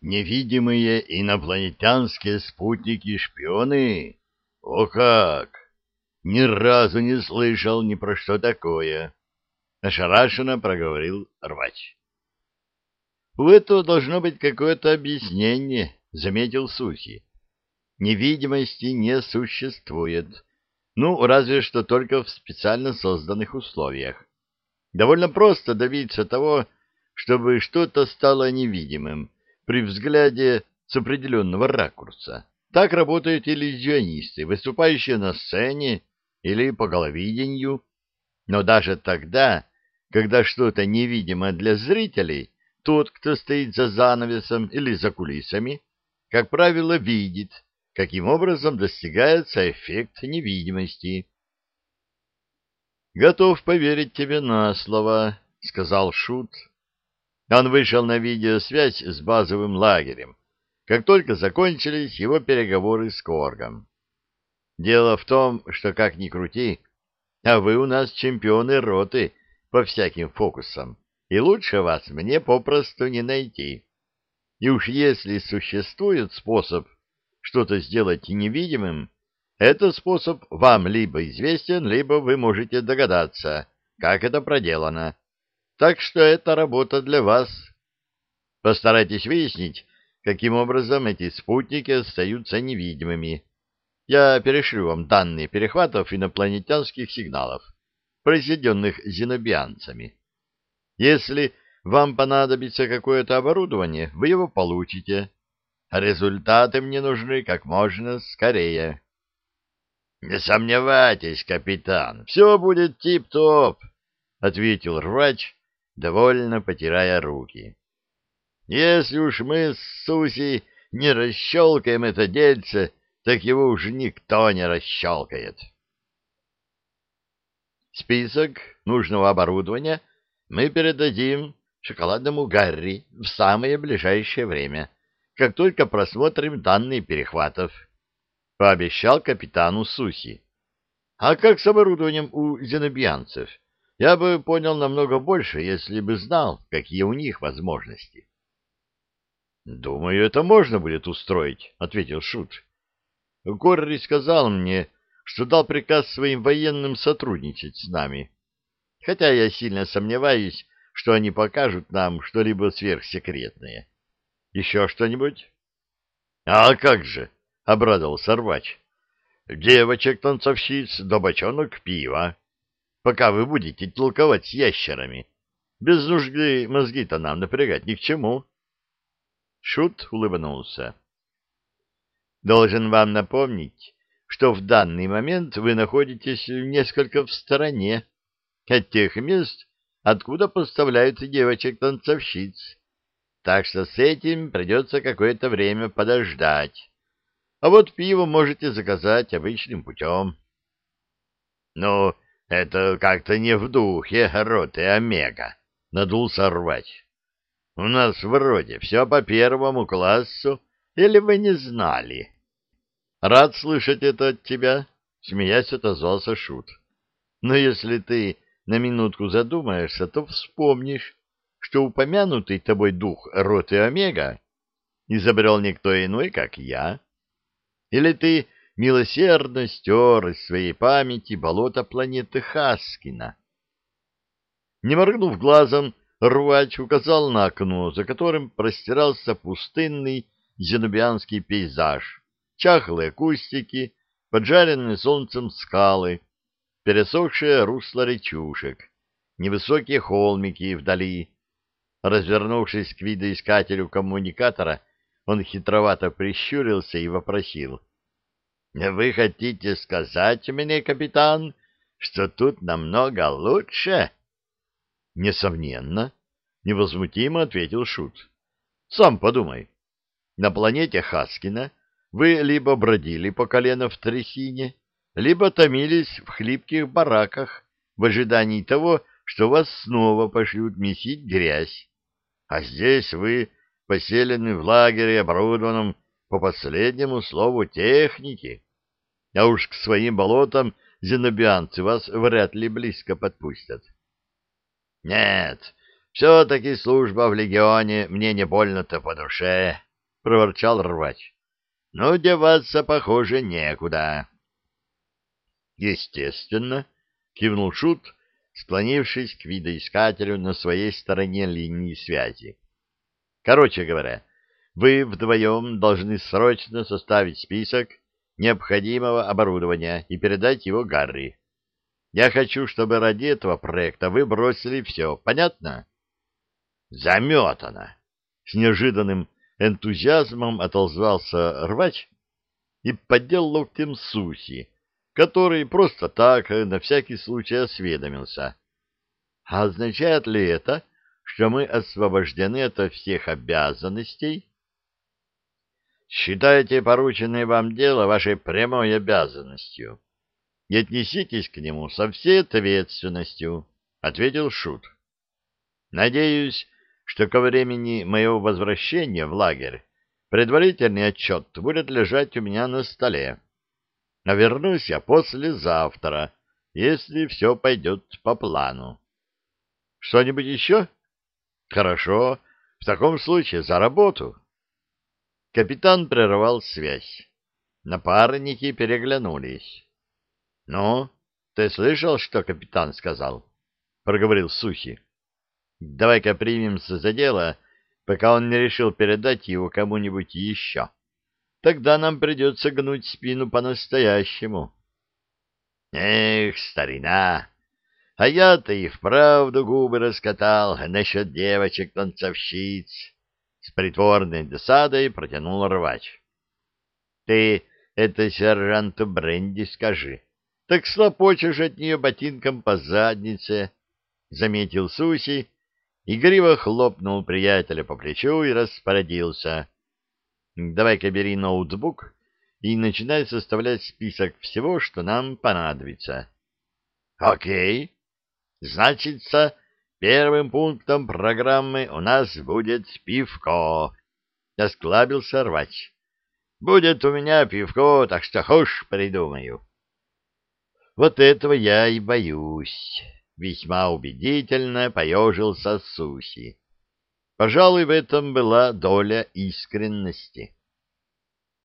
Невидимые инопланетянские спутники-шпионы? О как! Ни разу не слышал ни про что такое. Ошарашенно проговорил рвач. У этого должно быть какое-то объяснение, заметил Сухи. Невидимости не существует. Ну, разве что только в специально созданных условиях. Довольно просто добиться того, чтобы что-то стало невидимым при взгляде с определенного ракурса. Так работают иллюзионисты, выступающие на сцене или по головидению. Но даже тогда, когда что-то невидимо для зрителей, тот, кто стоит за занавесом или за кулисами, как правило, видит, каким образом достигается эффект невидимости. «Готов поверить тебе на слово», — сказал Шут. Он вышел на видеосвязь с базовым лагерем, как только закончились его переговоры с Коргом. Дело в том, что, как ни крути, а вы у нас чемпионы роты по всяким фокусам, и лучше вас мне попросту не найти. И уж если существует способ что-то сделать невидимым, этот способ вам либо известен, либо вы можете догадаться, как это проделано. Так что это работа для вас. Постарайтесь выяснить, каким образом эти спутники остаются невидимыми. Я перешлю вам данные перехватов инопланетянских сигналов, произведенных зенобианцами. Если вам понадобится какое-то оборудование, вы его получите. Результаты мне нужны как можно скорее. — Не сомневайтесь, капитан, все будет тип-топ, — ответил рвач, довольно потирая руки. — Если уж мы с Суси не расщелкаем это дельце, так его уж никто не расщелкает. Список нужного оборудования мы передадим шоколадному Гарри в самое ближайшее время, как только просмотрим данные перехватов пообещал капитану Суси. А как с оборудованием у зенобианцев? Я бы понял намного больше, если бы знал, какие у них возможности. Думаю, это можно будет устроить, ответил Шут. Корри сказал мне, что дал приказ своим военным сотрудничать с нами. Хотя я сильно сомневаюсь, что они покажут нам что-либо сверхсекретное. Еще что-нибудь? А как же? — обрадовался рвач. — Девочек-танцовщиц да бочонок пива. Пока вы будете толковать с ящерами. Без нужды мозги-то нам напрягать ни к чему. Шут улыбнулся. — Должен вам напомнить, что в данный момент вы находитесь несколько в стороне от тех мест, откуда поставляют девочек-танцовщиц. Так что с этим придется какое-то время подождать. А вот пиво можете заказать обычным путем. — Ну, это как-то не в духе роты Омега, — надулся рвач. — У нас вроде все по первому классу, или вы не знали? — Рад слышать это от тебя, — смеясь отозвался Шут. — Но если ты на минутку задумаешься, то вспомнишь, что упомянутый тобой дух роты Омега изобрел никто иной, как я. Или ты милосердно стер из своей памяти болото планеты Хаскина? Не моргнув глазом, рвач указал на окно, за которым простирался пустынный зенобианский пейзаж, чахлые кустики, поджаренные солнцем скалы, пересохшее русло речушек, невысокие холмики вдали. Развернувшись к видоискателю коммуникатора, он хитровато прищурился и вопросил. — Вы хотите сказать мне, капитан, что тут намного лучше? — Несомненно, — невозмутимо ответил Шут. — Сам подумай. На планете Хаскина вы либо бродили по колено в трясине, либо томились в хлипких бараках в ожидании того, что вас снова пошлют месить грязь. А здесь вы поселены в лагере, оборудованном по последнему слову техники. А уж к своим болотам зенобианцы вас вряд ли близко подпустят. Нет, все-таки служба в легионе мне не больно-то по душе, — проворчал рвач. — Но деваться, похоже, некуда. — Естественно, — кивнул Шут, склонившись к видоискателю на своей стороне линии связи. — Короче говоря, вы вдвоем должны срочно составить список необходимого оборудования и передать его Гарри. Я хочу, чтобы ради этого проекта вы бросили все. Понятно? Заметано. С неожиданным энтузиазмом отозвался рвач и поддел локтем Суси, который просто так, на всякий случай, осведомился. А означает ли это, что мы освобождены от всех обязанностей? Считайте порученное вам дело вашей прямой обязанностью и отнеситесь к нему со всей ответственностью, — ответил Шут. — Надеюсь, что ко времени моего возвращения в лагерь предварительный отчет будет лежать у меня на столе. А вернусь я послезавтра, если все пойдет по плану. — Что-нибудь еще? — Хорошо. В таком случае за работу. Капитан прервал связь. Напарники переглянулись. — Ну, ты слышал, что капитан сказал? — проговорил Сухи. — Давай-ка примемся за дело, пока он не решил передать его кому-нибудь еще. Тогда нам придется гнуть спину по-настоящему. — Эх, старина! А я-то и вправду губы раскатал насчет девочек-танцовщиц. С притворной досадой протянул рвач. — Ты это сержанту Бренди скажи. — так слопочешь от нее ботинком по заднице, — заметил Суси, игриво хлопнул приятеля по плечу и распорядился. — Давай-ка бери ноутбук и начинай составлять список всего, что нам понадобится. — Окей. Значится, первым пунктом программы у нас будет пивко. Осклабился рвач. — Будет у меня пивко, так что хошь придумаю. — вот этого я и боюсь. Весьма убедительно поежился Суси. Пожалуй, в этом была доля искренности.